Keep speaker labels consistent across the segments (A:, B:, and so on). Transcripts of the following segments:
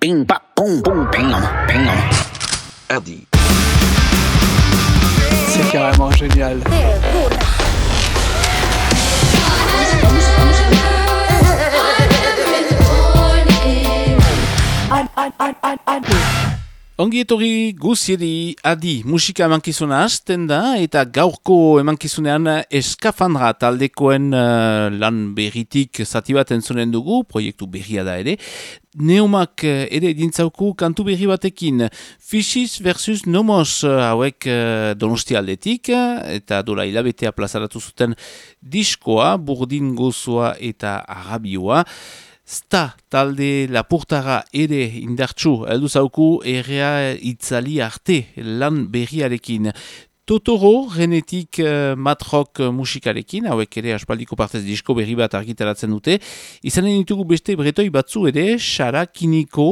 A: Bing, ba, boom, boom, bing, bing.
B: Adi.
C: C'est carrément génial.
D: Ongi etorri guzieri adi musika emankizuna hasten da eta gaurko emankizunean eskafandra taldekoen uh, lan berritik zati bat entzunen dugu, proiektu berria da ere. Neumak uh, ere dintzauku kantu berri batekin Fishis versus Nomos uh, hauek uh, donosti aldetik eta dola hilabetea plazaratu zuten diskoa, burdin gozua eta arabioa. Sta talde lapurtara ere indartsu, heldu zauku errea itzali arte lan berriarekin. Totoro, genetik uh, matrok musikarekin, hauek ere aspaldiko partez disko berri bat argitaratzen dute. Izanen ditugu beste bretoi batzu ere, Shara Kiniko,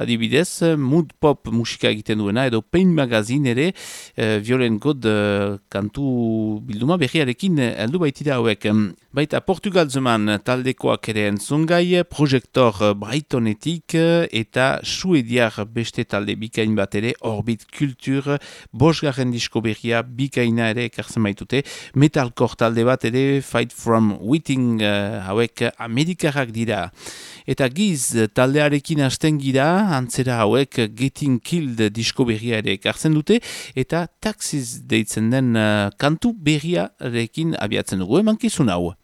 D: adibidez, mood pop musika egiten duena, edo Pain Magazine ere, uh, Violent God uh, kantu bilduma berriarekin heldu baitira hauek. Baita Portugal zeman taldekoak ere entzungai, projektor Brightonetik eta suediar beste talde bikain bat ere, Orbit Kultur, bosgarren disko berria bikaina ere ekartzen baitute. Metalcore talde bat ere Fight From Witting hauek amerikarrak dira. Eta giz taldearekin hasten gira, antzera hauek Getting Killed disko berria ere ekartzen dute. Eta taxiz deitzen den kantu berriarekin abiatzen dugu emankizun hau.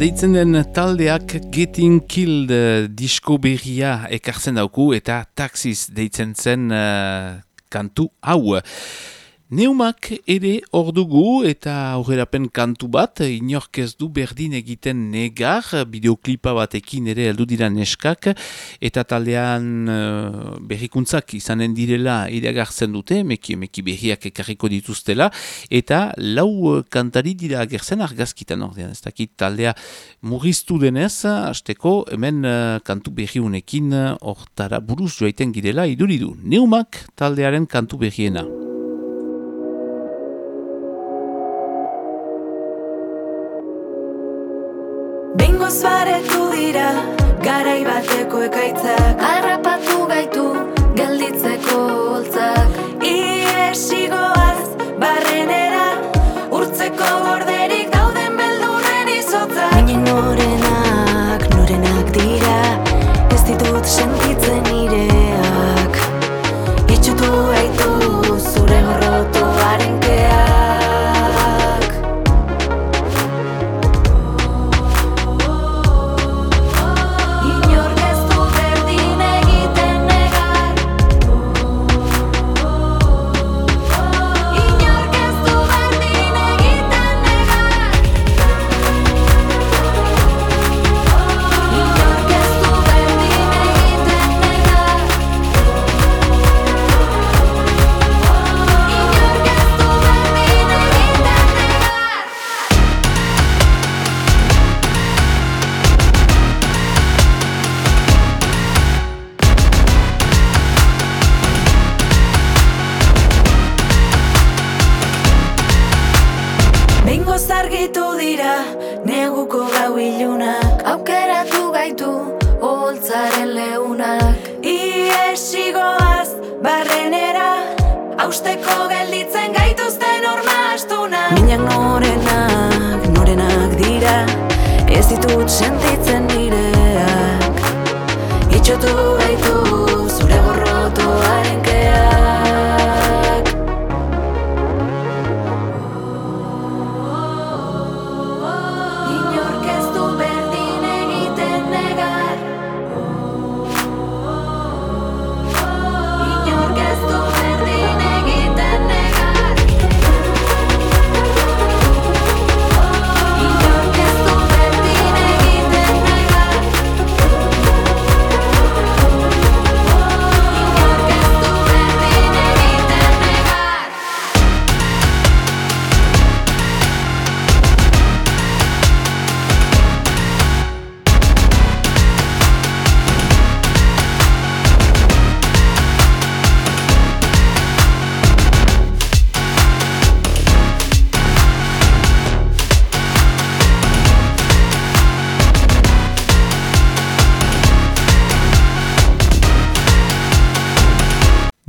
D: Deitzen den taldeak Getting Killed uh, disko berria ekartzen dauku eta Taxis deitzen zen uh, kantu hau. Neumak ere hor dugu eta aurrerapen kantu bat, inork ez du berdin egiten negar, bideoklipa batekin ere heldu dira neskak, eta taldean uh, berrikuntzak izanen direla iragartzen dute, meki, meki berriak ekarriko dituztela, eta lau kantari dira agertzen argazkitan ordean, ez dakit taldea murriztu denez, hasteko hemen uh, kantu berriunekin hortara buruz joaiten girela iduridu. Neumak taldearen kantu berriena.
B: Bengoz baretu dira, garai bateko ekaitzak.
C: Arrapatu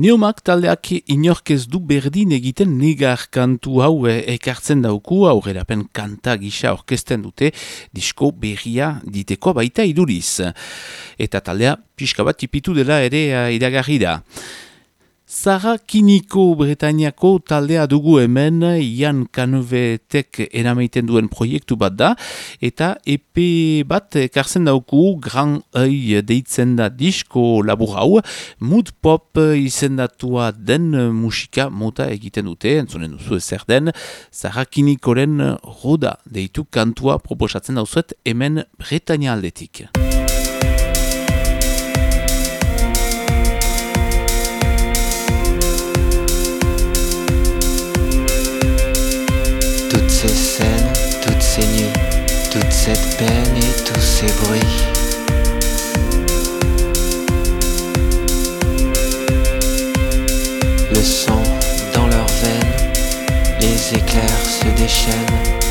D: Neumak taldeak inorkez du berdin egiten negar kantu hau eh, ekartzen dauku, aurrerapen kanta gisa orkesten dute, disko berria diteko baita iduriz. Eta taldea pixka bat tipitu dela ere uh, iragarri da. Zara Kiniko Bretainiako taldea dugu hemen, Ian Kanuvetek erameiten duen proiektu bat da, eta EP bat karzen dauku, Gran Oi deitzen da disko labur hau, mood pop izendatua den musika mota egiten dute, entzunen duzu ezer den, Zara Kinikoren roda deitu kantua proposatzen dauzuet hemen Bretainia aldetik.
E: Ces scènes, toutes ces nuits, toute cette peine et tous ces bruits. Le sang dans leurs veines, les éclairs se déchaînent.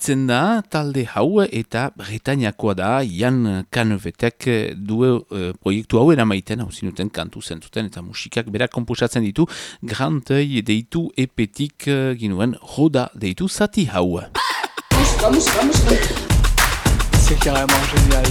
D: Deitzen da talde hau eta Bretañakoa da Jan Kanevetek du eh, proiektu hau eramaiten hau zinuten kantu zentzuten eta musikak berak komposatzen ditu grantei deitu epetik eh, ginuen roda deitu zati hau.
F: C'est carrément génial.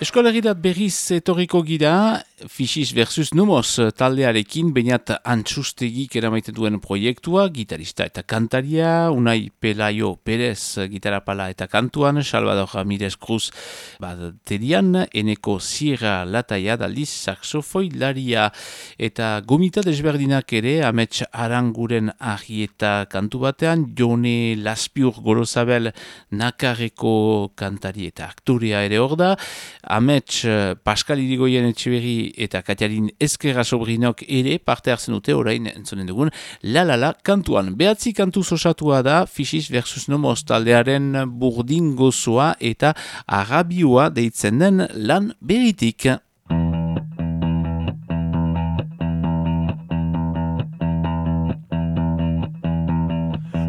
D: Eskolegirat berriz etorriko gira, Fixis versus Numos taldearekin, bainat antxustegik eramaiten duen proiektua, gitarista eta kantaria, Unai Pelaio Perez gitarapala eta kantuan, Salvador Ramirez Cruz baterian, Eneko Sierra Lataia daliz saxofoi laria, eta gomita desberdinak ere, amets aranguren ahieta kantu batean, Jone Laspiur Gorozabel nakarreko kantari eta aktorea ere hor da, Amets Pascal Irigoyen Etxeberri eta Katiarin Ezkerra Sobrinok ere parte hartzen dute orain entzonen dugun La La La kantuan. Behatzi kantu osatua da Fixis versus Nomos taldearen burdin gozoa eta arabioa deitzen den lan beritik.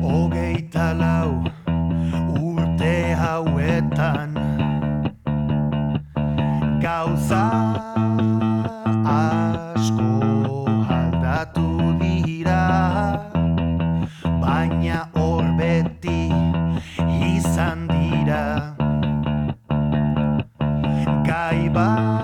G: Hogeita lau urte hauetan Gauza izan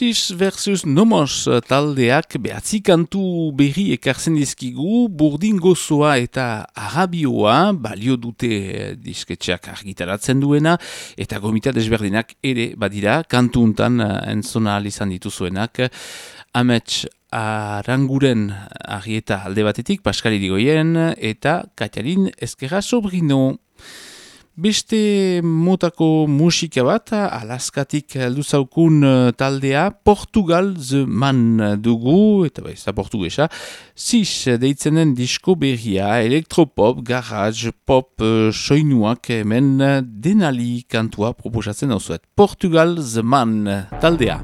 H: Crisis versus Nomos taldeak behatzi kantu berri ekartzen dizkigu, burdin gozoa eta arabioa balio dute disketxeak argitaratzen duena, eta gomita desberdinak ere badira, kantu untan entzona izan dituzuenak, amets aranguren argieta alde batetik, Paskali Digoien, eta Katiarin Ezkerra Sobrino. Beste motako musika bat, alaskatik aldu zaukun uh, taldea, Portugal The Man dugu, eta bai, ez portugesa, zis deitzen den disko berria, elektropop, garage, pop, uh, soinuak hemen denali kantua proposatzen hau Portugal The Man taldea.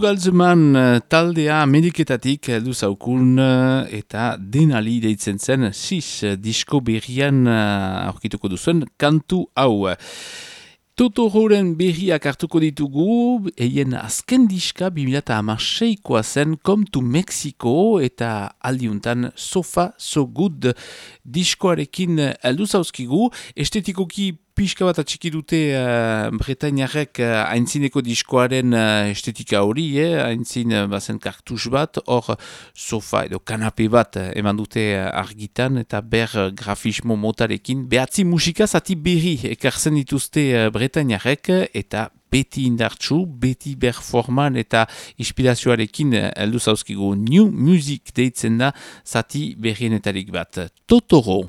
D: Portugalzeman eh, taldea mediketatik heldu zaukun eh, eta denali deitzen zen sis disko berrian eh, aurkituko duzuen kantu hau. Totororen berriak hartuko ditugu, eien azken diska 2006koa zen Come to Mexico eta aldiuntan Sofa So Good diskoarekin heldu zauzkigu, estetikoki pixka bat atxiki dute uh, Bretainarek uh, aintzineko diskoaren uh, estetika hori, eh? aintzin uh, bazen kartus bat, hor sofa edo kanape bat uh, eman dute uh, argitan eta ber uh, grafismo motarekin. Behatzi musika zati berri ekartzen dituzte uh, Bretainarek eta beti indartsu, beti berforman eta inspirazioarekin heldu zauzkigu new music deitzen da zati berrienetarik bat. Totoro!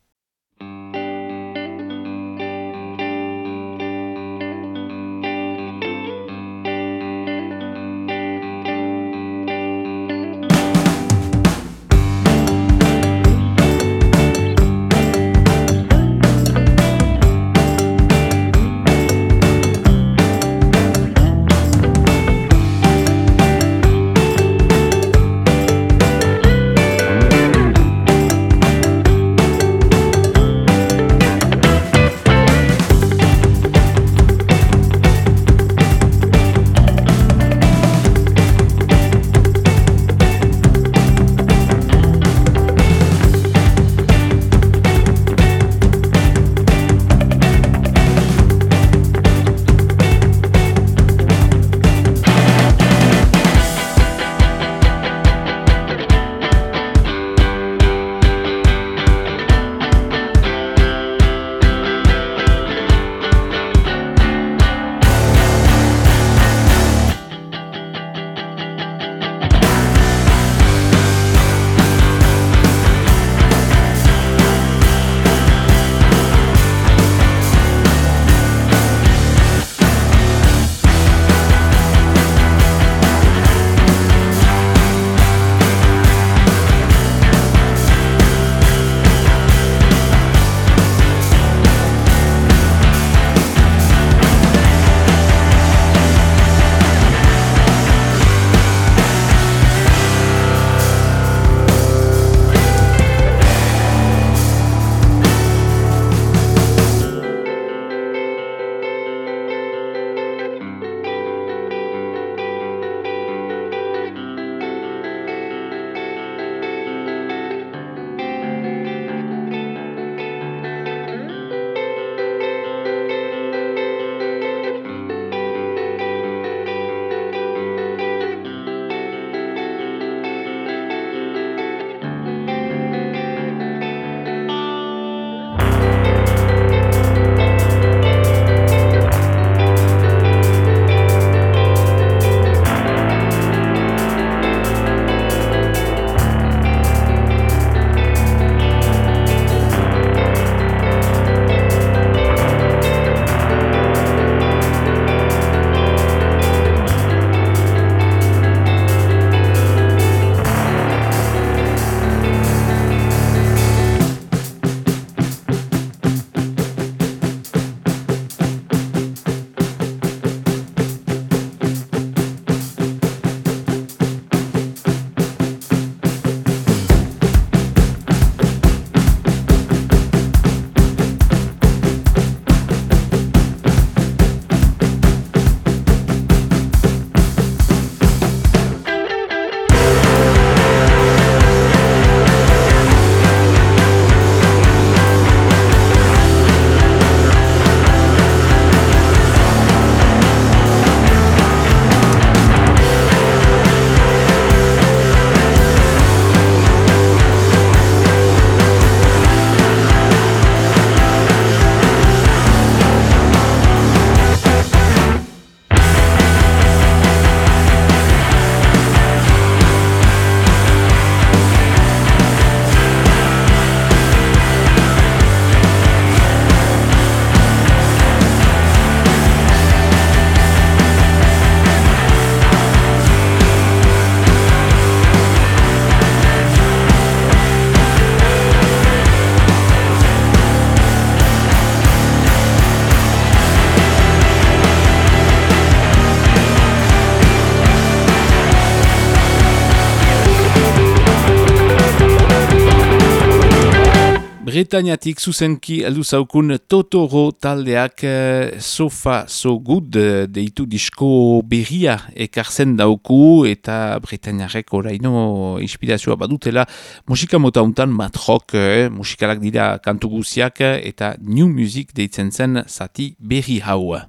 D: Bretañatik zuzenki aldu zaukun Totoro taldeak uh, Sofa So Good uh, deitu disko berria ekartzen dauku eta Bretañarek oraino inspirazioa badutela musika mota untan mat rock, eh, musikalak dira kantu guziak eta new music deitzen zen zati berri hau.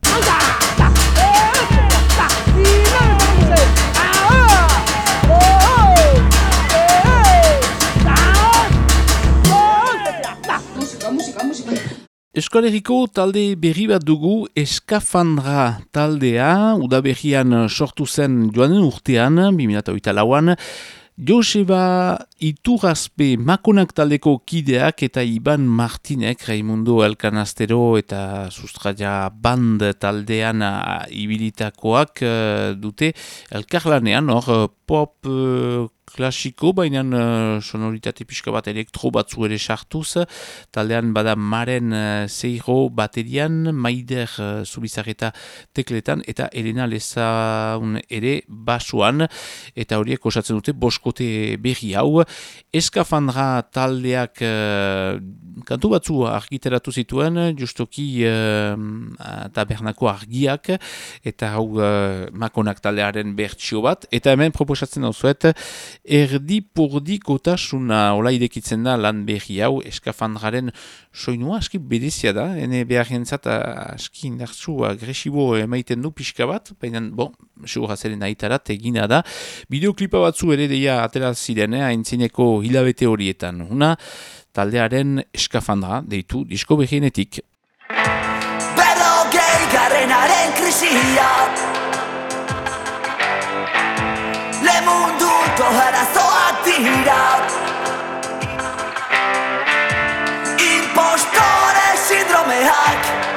D: Eskoleriko talde berri bat dugu Eskafandra taldea, udaberrian sortu zen joanen urtean, 2008 lauan, Joseba Iturazpe Makonak taldeko kideak eta Iban Martinek, Raimundo Elkanastero eta Sustraia Band taldean ibilitakoak uh, dute elkarlanean, hor pop uh, klasiko, baina uh, sonoritate pixka bat elektro batzu ere sartuz, taldean bada maren uh, zeiro baterian, maider uh, zubizareta tekletan, eta Elena Lezaun ere basuan, eta horiek osatzen dute boskote berri hau. Eskafandra taldeak uh, kantu batzu argiteratu zituen, justoki uh, tabernako argiak, eta hau uh, makonak taldearen bertsio bat, eta hemen proposatzen hau zuet, erdi pordi kotasuna ola idekitzen da lan berri hau eskafandraren soinua aski bedezia da, ene behar jentzat aski indartzu agresibo emaiten du pixka bat, baina, bon, segura zeren aitarat egina da. Bideoklipa batzu ere deia atera ziren, eh, haintzineko hilabete horietan. Una, taldearen eskafandra, deitu, disko behienetik.
I: Berro gehi garrenaren krisia Le munduko arazoak dira. Impostore sindromeak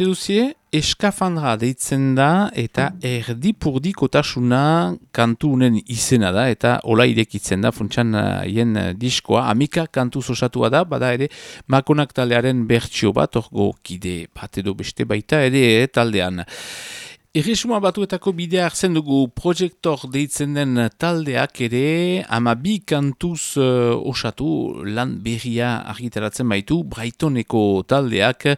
D: maite duzie, eskafandra deitzen da eta erdipurdi kotasuna kantu unen izena da eta ola irekitzen da funtsan hien diskoa. Amika kantu osatua da, bada ere makonak taldearen bertsio bat, orgo kide bat edo beste baita ere taldean. Erresuma batuetako bidea hartzen dugu projektor deitzen den taldeak ere ama bi kantuz uh, osatu lan berria argitaratzen baitu Brightoneko taldeak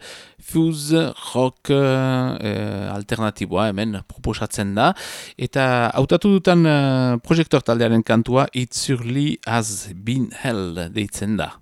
D: Fuse Rock uh, alternatiboa hemen proposatzen da eta hautatu dutan uh, projektor taldearen kantua It Surely Has Been Hell deitzen da.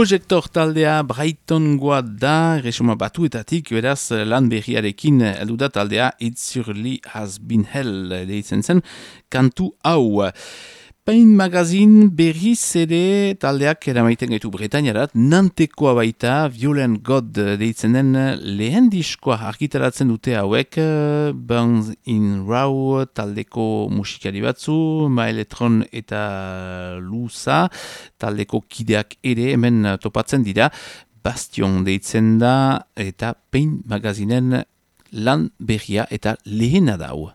D: Projektor taldea Brighton goa da, resuma batuetatik, beraz lan berriarekin eluda taldea It's Surely Has Been Hell deitzen zen, kantu hau. Pain magazin berriz ere taldeak eramaiten gaitu Bretainarat, nantekoa baita Violent God deitzen den lehen diskoa argitaratzen dute hauek Burns in Raw taldeko musikari batzu, Maeletron eta Lusa taldeko kideak ere hemen topatzen dira, Bastion deitzen da eta Pain magazinen lan berria eta lehena da hau.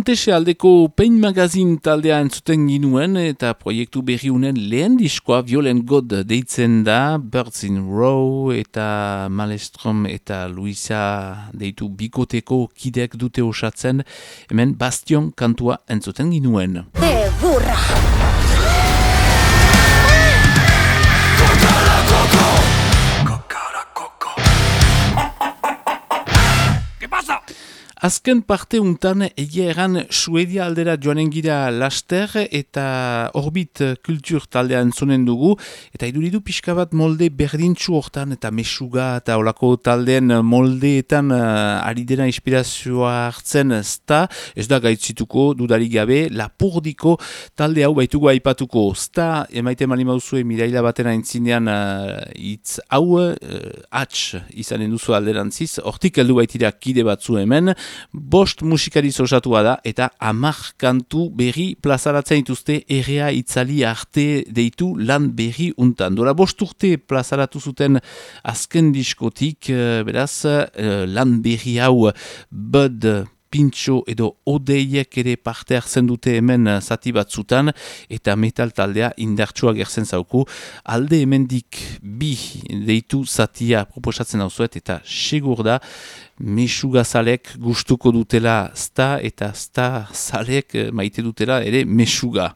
D: Nantese aldeko Pain Magazine taldea entzuten ginuen eta proiektu berriunen lehen diskoa Violent God deitzen da Birds in Row eta Malestrom eta Luisa deitu bikoteko kideak dute osatzen hemen Bastion kantua entzuten ginuen. Azken parte untan egia eran Suedia aldera joanen gira laster eta orbit kultur taldean zonen dugu. Eta iduridu pixka bat molde berdintxu hortan eta mesuga eta olako taldeen moldeetan uh, ari dena inspirazioa hartzen zta, ez da gaitzituko dudari gabe lapurdiko talde hau baitugu aipatuko. Zta emaite mali mauzue miraila batena entzinean uh, itz hau uh, atx izanen duzu alderantziz, hortik heldu baitira kide batzu hemen bost musikari osatua da eta amak kantu berri plazaratzen dituzte errea itzali arte deitu lan berri untan. Dora bost urte plazaratu zuten azken diskotik, eh, beraz, eh, lan berri hau bud pintxo edo odeiek ere parte hartzen dute hemen eh, zati batzutan eta metal taldea indartsua gertzen zauku alde hemendik bi deitu zatia proposatzen dauzuet eta segur da mesuga zalek gustuko dutela zta eta zta zalek eh, maite dutela ere mesuga.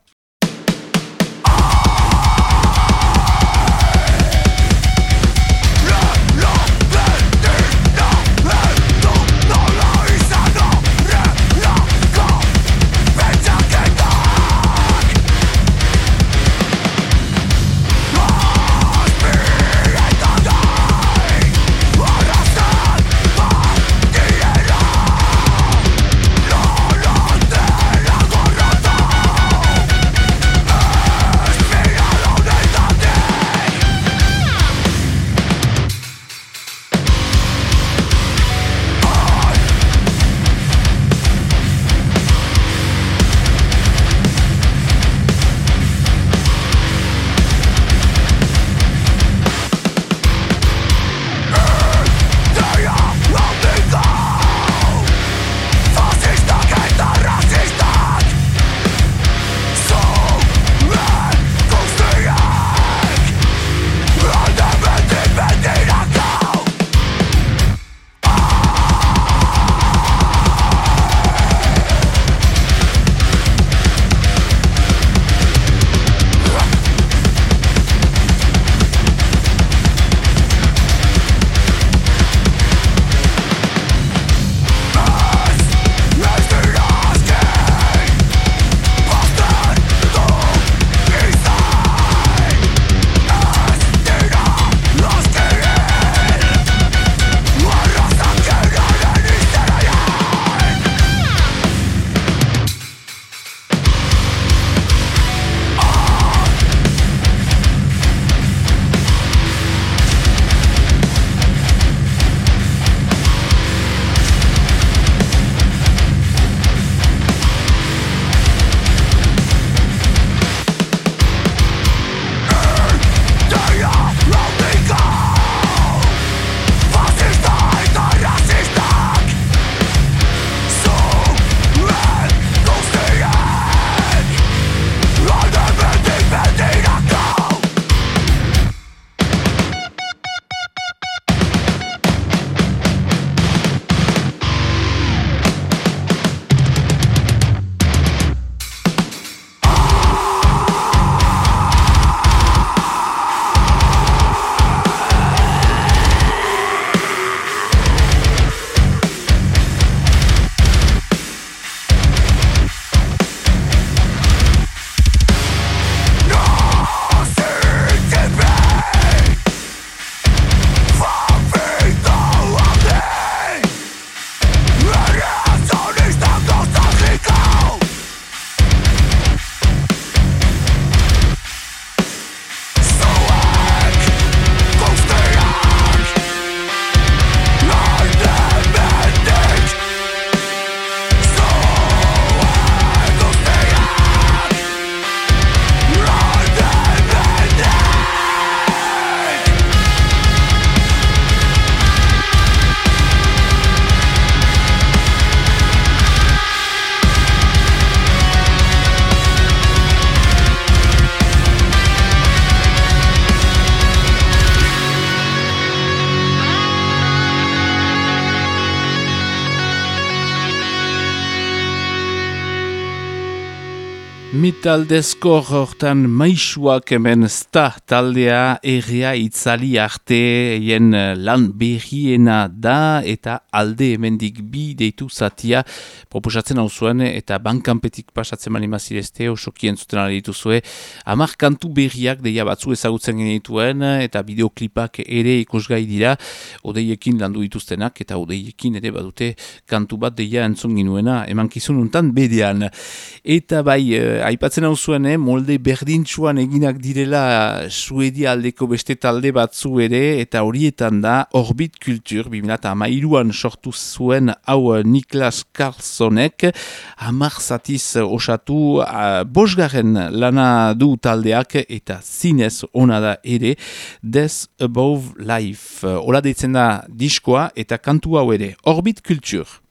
D: Mitaldezko hortan maisuak hemen sta taldea errea itzali arte jen lan berriena da eta alde hemendik bi deitu zatia proposatzen hau zuen eta bankanpetik pasatzen mani mazirezte osokien zuten ala dituzue. Amar kantu berriak deia batzu ezagutzen genituen eta bideoklipak ere ikusgai dira. Odeiekin landu dituztenak eta odeiekin ere badute kantu bat deia entzun ginuena eman kizun untan bedean eta bai eh, aipatzen hau zuen, eh, molde berdintxuan eginak direla suedia aldeko beste talde batzu ere, eta horietan da Orbit Kultur, 2008an sortu zuen hau Niklas Carlsonek, hamar zatiz osatu uh, bosgarren lana du taldeak, eta zinez ona da ere, Death Above Life. Ola deitzen da diskoa eta kantu hau ere, Orbit Kultur.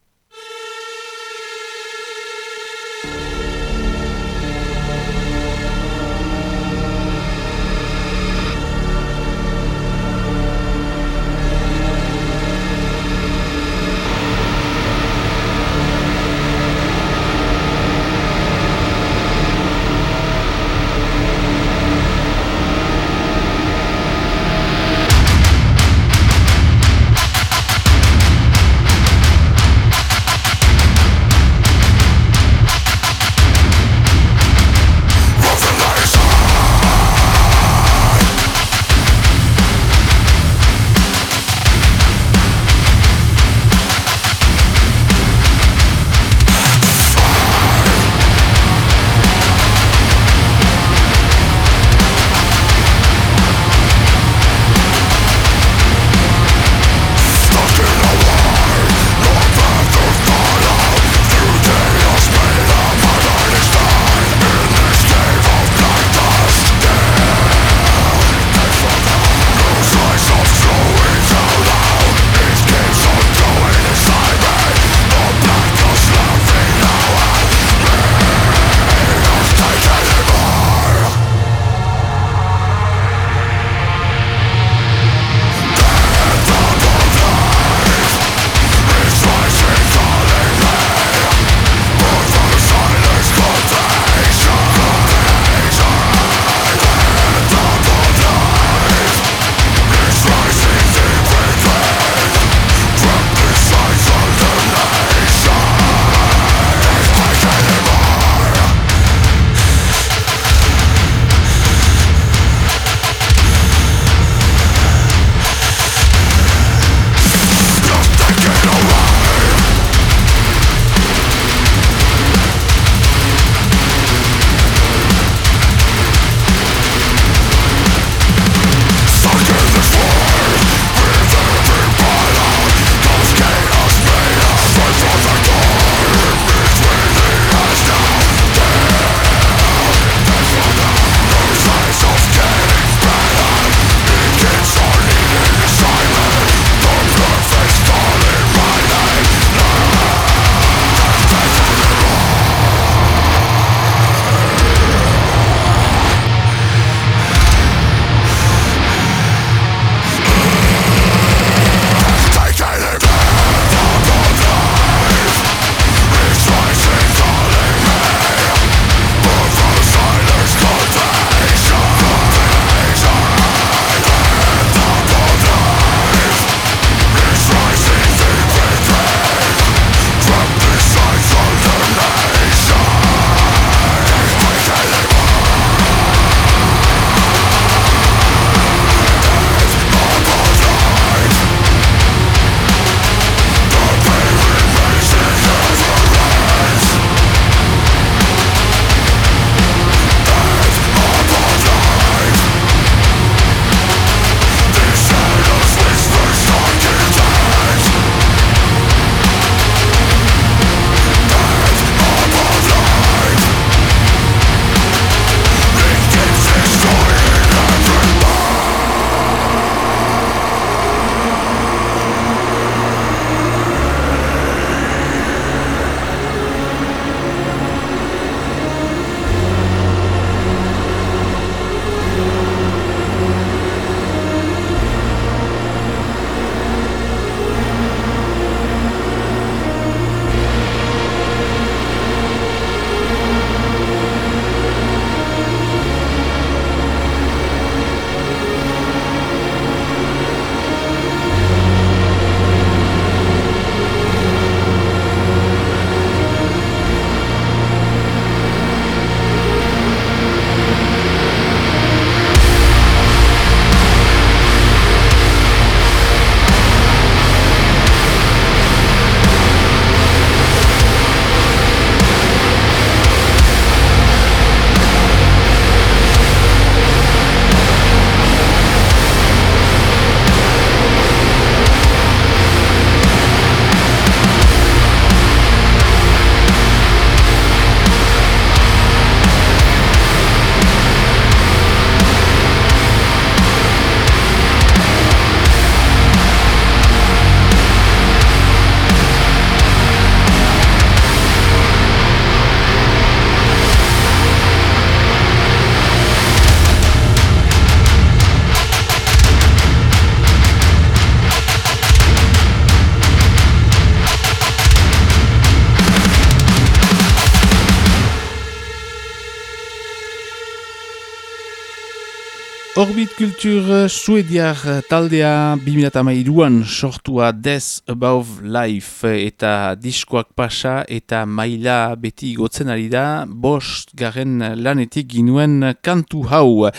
J: Orbit Kultur suediar taldea 2008an sortua Death Above Life eta diskoak pasa eta maila beti gotzen ari da bost garen lanetik ginuen kantu hau.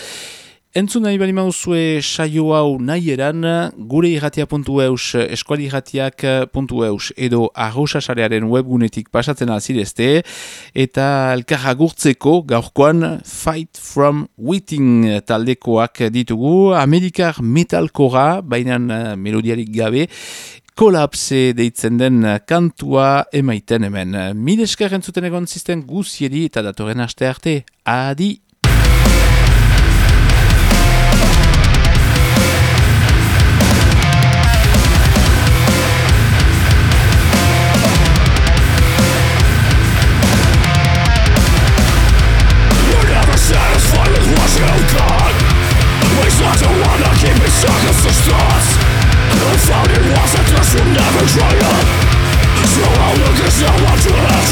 J: Entzun nahi bali mauzue saio hau nahi eran, gure irratia.eus, eskuali edo arrosasarearen webgunetik pasatzen alzirezte, eta elkarra gurtzeko gaurkoan Fight from Witting taldekoak ditugu, Amerikar metalkora, bainan eh, melodiarik gabe, kolapse deitzen den kantua emaiten hemen. Mileska rentzuten egon zisten guzieri eta datoren aste arte, adi!
F: So I'll
K: look at someone to hell